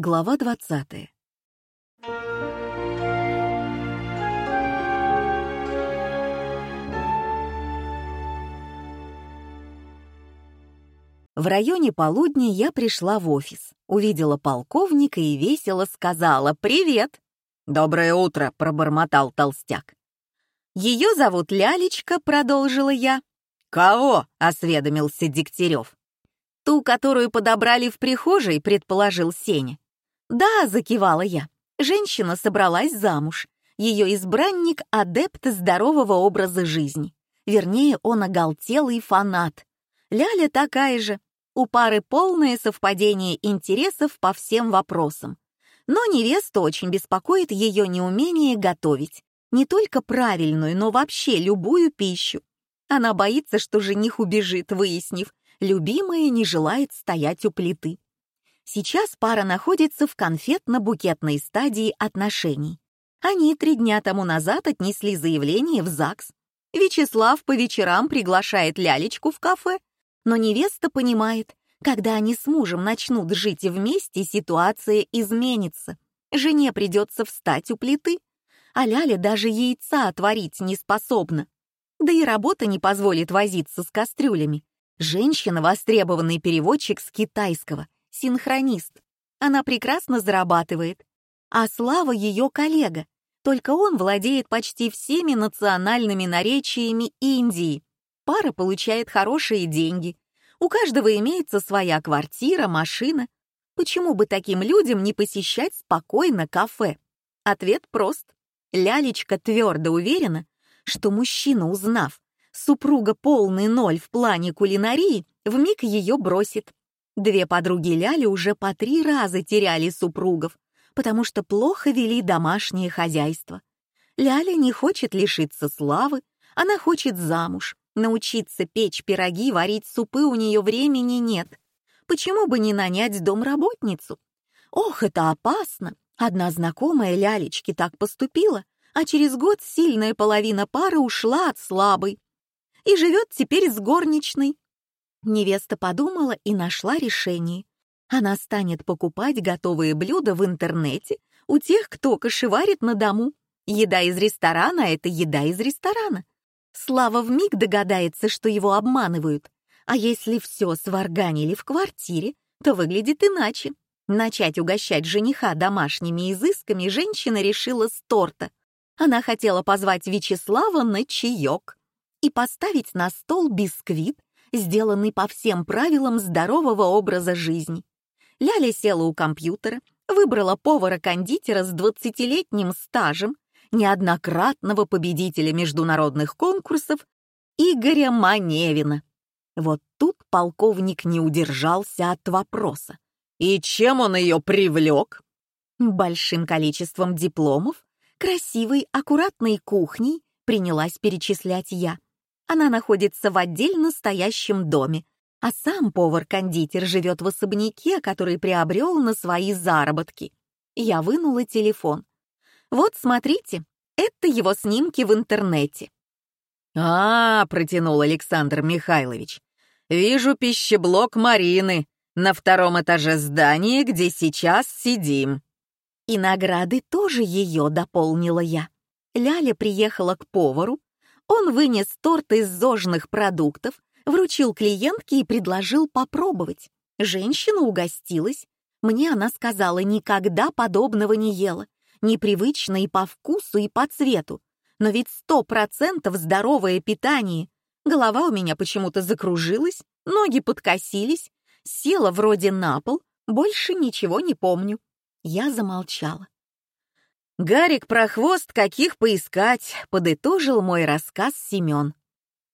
Глава 20. В районе полудня я пришла в офис, увидела полковника и весело сказала «Привет!» «Доброе утро!» — пробормотал толстяк. «Ее зовут Лялечка», — продолжила я. «Кого?» — осведомился Дегтярев. «Ту, которую подобрали в прихожей», — предположил Сеня. «Да», — закивала я. Женщина собралась замуж. Ее избранник — адепт здорового образа жизни. Вернее, он оголтелый фанат. Ляля такая же. У пары полное совпадение интересов по всем вопросам. Но невесту очень беспокоит ее неумение готовить. Не только правильную, но вообще любую пищу. Она боится, что жених убежит, выяснив, любимая не желает стоять у плиты. Сейчас пара находится в конфетно-букетной стадии отношений. Они три дня тому назад отнесли заявление в ЗАГС. Вячеслав по вечерам приглашает Лялечку в кафе, но невеста понимает, когда они с мужем начнут жить вместе, ситуация изменится. Жене придется встать у плиты, а Ляля даже яйца отварить не способна. Да и работа не позволит возиться с кастрюлями. Женщина — востребованный переводчик с китайского — синхронист. Она прекрасно зарабатывает. А Слава ее коллега, только он владеет почти всеми национальными наречиями Индии. Пара получает хорошие деньги. У каждого имеется своя квартира, машина. Почему бы таким людям не посещать спокойно кафе? Ответ прост. Лялечка твердо уверена, что мужчина, узнав, супруга полный ноль в плане кулинарии, вмиг ее бросит. Две подруги Ляли уже по три раза теряли супругов, потому что плохо вели домашнее хозяйство. Ляля не хочет лишиться славы, она хочет замуж, научиться печь пироги, варить супы у нее времени нет. Почему бы не нанять домработницу? Ох, это опасно! Одна знакомая Лялечки так поступила, а через год сильная половина пары ушла от слабой и живет теперь с горничной. Невеста подумала и нашла решение. Она станет покупать готовые блюда в интернете у тех, кто кошеварит на дому. Еда из ресторана — это еда из ресторана. Слава вмиг догадается, что его обманывают. А если все сварганили в квартире, то выглядит иначе. Начать угощать жениха домашними изысками женщина решила с торта. Она хотела позвать Вячеслава на чаек и поставить на стол бисквит сделанный по всем правилам здорового образа жизни. Ляля села у компьютера, выбрала повара-кондитера с 20-летним стажем, неоднократного победителя международных конкурсов Игоря Маневина. Вот тут полковник не удержался от вопроса. И чем он ее привлек? Большим количеством дипломов, красивой, аккуратной кухней принялась перечислять я. Она находится в отдельно стоящем доме, а сам повар-кондитер живет в особняке, который приобрел на свои заработки. Я вынула телефон. Вот, смотрите, это его снимки в интернете. А, -а, -а протянул Александр Михайлович. Вижу пищеблок Марины на втором этаже здания, где сейчас сидим. И награды тоже ее дополнила я. Ляля приехала к повару, он вынес торт из зожных продуктов, вручил клиентке и предложил попробовать. Женщина угостилась. Мне она сказала, никогда подобного не ела. Непривычно и по вкусу, и по цвету. Но ведь сто процентов здоровое питание. Голова у меня почему-то закружилась, ноги подкосились, села вроде на пол, больше ничего не помню. Я замолчала. «Гарик Прохвост, каких поискать?» — подытожил мой рассказ Семен.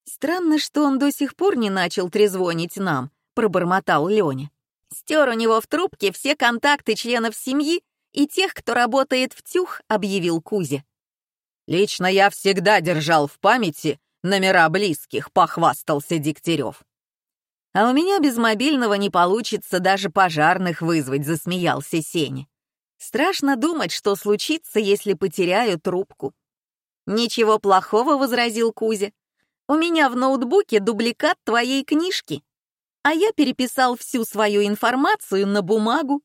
«Странно, что он до сих пор не начал трезвонить нам», — пробормотал Леня. «Стер у него в трубке все контакты членов семьи и тех, кто работает в тюх», — объявил Кузя. «Лично я всегда держал в памяти номера близких», — похвастался Дегтярев. «А у меня без мобильного не получится даже пожарных вызвать», — засмеялся Сеня. Страшно думать, что случится, если потеряю трубку. «Ничего плохого», — возразил Кузя. «У меня в ноутбуке дубликат твоей книжки, а я переписал всю свою информацию на бумагу.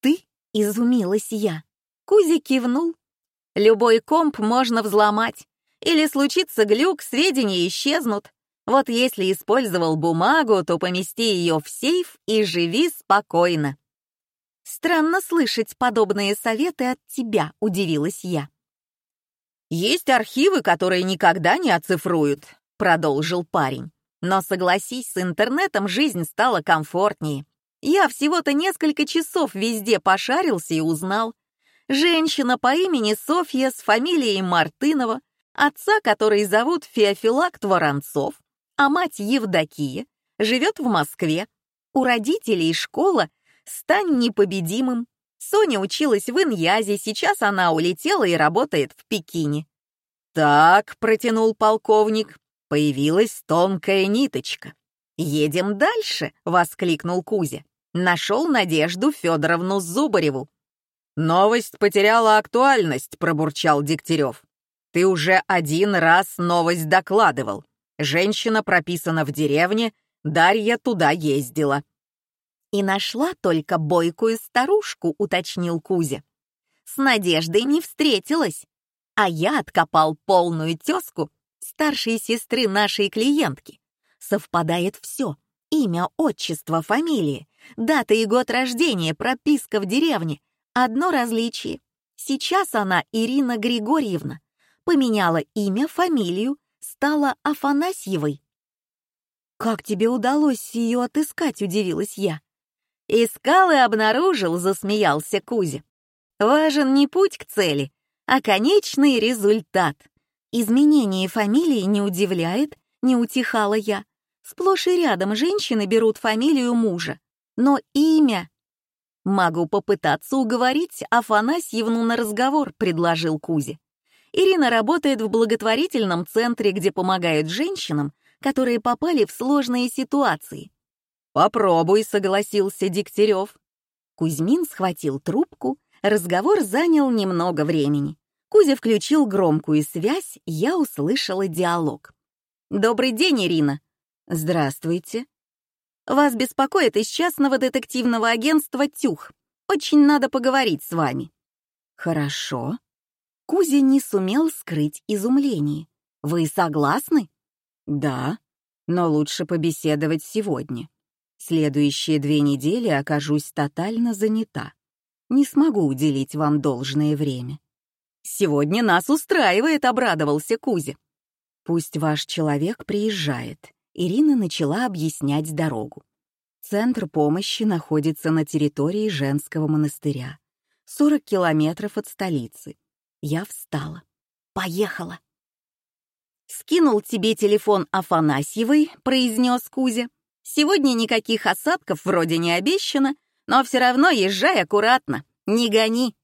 Ты Изумилась я. Кузя кивнул. Любой комп можно взломать. Или случится глюк, сведения исчезнут. Вот если использовал бумагу, то помести ее в сейф и живи спокойно. Странно слышать подобные советы от тебя, удивилась я. Есть архивы, которые никогда не оцифруют, продолжил парень. Но согласись, с интернетом жизнь стала комфортнее. Я всего-то несколько часов везде пошарился и узнал. Женщина по имени Софья с фамилией Мартынова, отца, который зовут Феофилакт Воронцов, а мать Евдокия, живет в Москве. У родителей школа «Стань непобедимым». Соня училась в Иньязе, сейчас она улетела и работает в Пекине. «Так», — протянул полковник, — появилась тонкая ниточка. «Едем дальше!» — воскликнул Кузя. «Нашел Надежду Федоровну Зубареву». «Новость потеряла актуальность», — пробурчал Дегтярев. «Ты уже один раз новость докладывал. Женщина прописана в деревне, Дарья туда ездила». «И нашла только бойкую старушку», — уточнил Кузя. «С Надеждой не встретилась, а я откопал полную тезку старшей сестры нашей клиентки совпадает все. Имя, отчество, фамилия, дата и год рождения, прописка в деревне. Одно различие. Сейчас она Ирина Григорьевна. Поменяла имя, фамилию, стала Афанасьевой. «Как тебе удалось ее отыскать?» — удивилась я. «Искал и обнаружил», — засмеялся Кузя. «Важен не путь к цели, а конечный результат. Изменение фамилии не удивляет, не утихала я. Сплошь и рядом женщины берут фамилию мужа. Но имя... «Могу попытаться уговорить Афанасьевну на разговор», — предложил Кузя. Ирина работает в благотворительном центре, где помогают женщинам, которые попали в сложные ситуации. «Попробуй», — согласился Дегтярев. Кузьмин схватил трубку, разговор занял немного времени. Кузя включил громкую связь, я услышала диалог. «Добрый день, Ирина. «Здравствуйте». «Вас беспокоит из частного детективного агентства «Тюх». Очень надо поговорить с вами». «Хорошо». Кузя не сумел скрыть изумление. «Вы согласны?» «Да, но лучше побеседовать сегодня. Следующие две недели окажусь тотально занята. Не смогу уделить вам должное время». «Сегодня нас устраивает», — обрадовался Кузя. «Пусть ваш человек приезжает. Ирина начала объяснять дорогу. Центр помощи находится на территории женского монастыря. 40 километров от столицы. Я встала. Поехала. «Скинул тебе телефон Афанасьевой», — произнес Кузя. «Сегодня никаких осадков вроде не обещано, но все равно езжай аккуратно, не гони.